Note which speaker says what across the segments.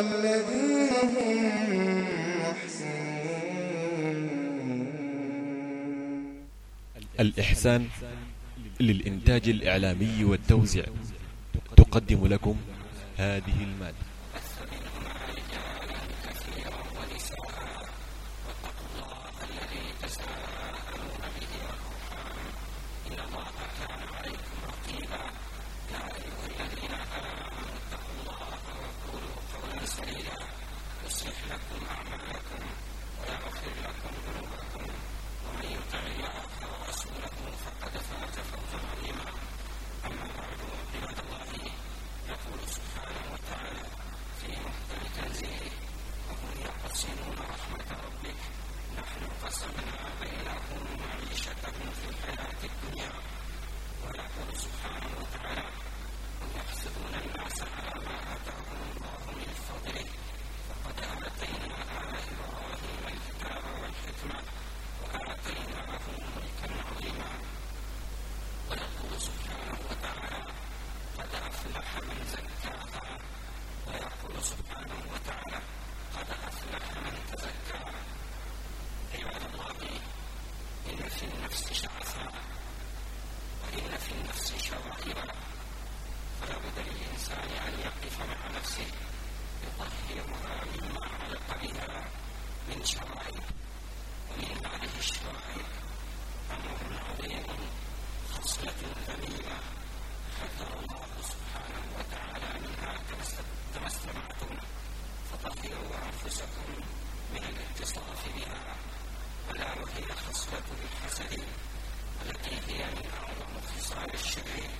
Speaker 1: والذين هم محسنون
Speaker 2: الإحسان للإنتاج الإعلامي والتوزيع تقدم لكم هذه المادة.
Speaker 3: شرائعه فلا بد للإنسان أن يقف مع نفسه يطهرها مما علق بها من شرائع ومن هذه الشرائع أمر عظيم خصلة ذميمة حذر الله سبحانه وتعالى منها كما استمعتم فطهروا أنفسكم من الاتصاف بها ولا وهي خصلة الحسد التي هي من أعظم society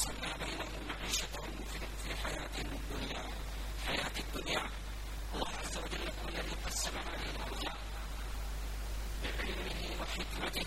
Speaker 3: ويسرنا بينهم معيشتهم في حياتهم الدنيا حياة الدنيا الله عز وجل هو الذي قسم علينا الهدى بعلمه وحكمته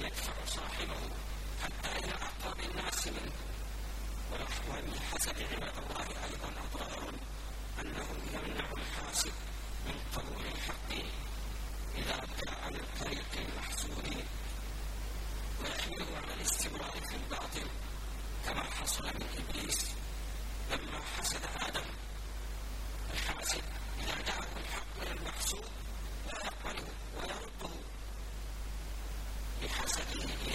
Speaker 3: يدفع صاحبه حتى إلى أقرب الناس منه ومن حسب عباد الله أيضا أضرار أنه يمنع الحاسد من قبول الحق إذا ابتعد عن الطريق المحسود. ويحمله على الاستمرار في الباطل كما حصل من إبليس لما حسد آدم. الحاسد إذا دعه الحق من المحسود لا يقبله ويرده because of you.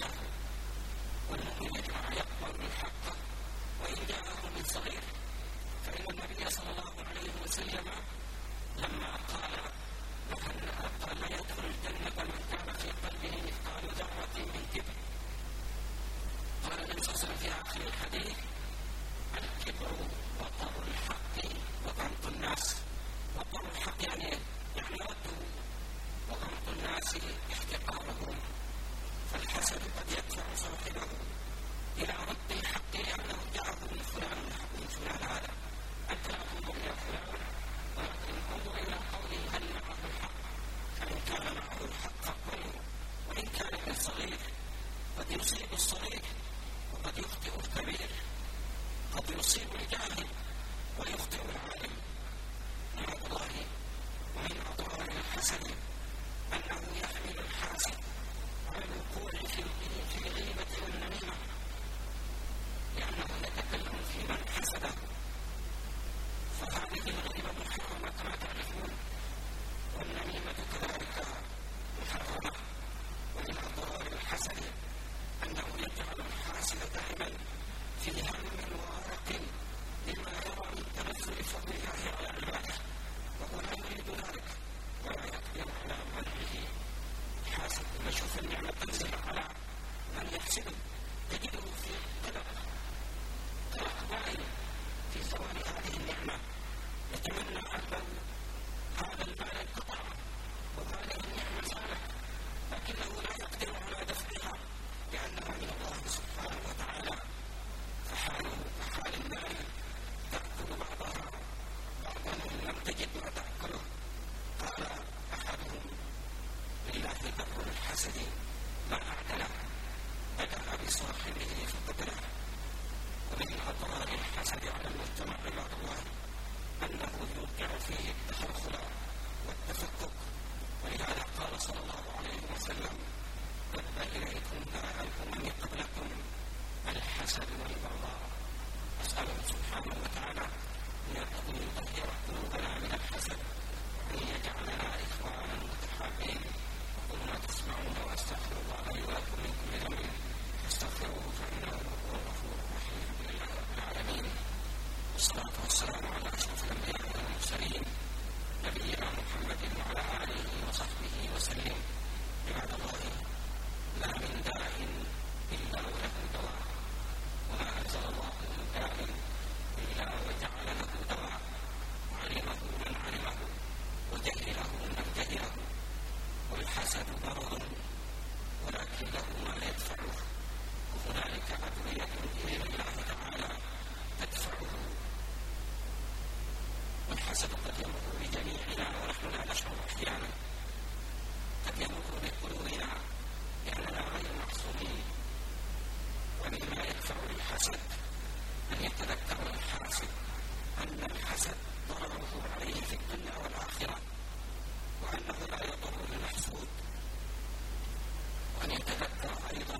Speaker 3: والسلام نبينا محمد وعلى آله وصحبه وسلم. عباد الله لا من داع إلا وله دواء وما أنزل الله من داع إلا وجعل الحسد قد يمر بجميعنا ونحن لا نشعر أحيانا قد يمر بقلوبنا لأننا غير معصومين ومما يدفع للحسد أن يتذكر الحاسد أن الحسد ضرره عليه في الدنيا والآخرة وأنه لا يضر المحسود وأن يتذكر أيضا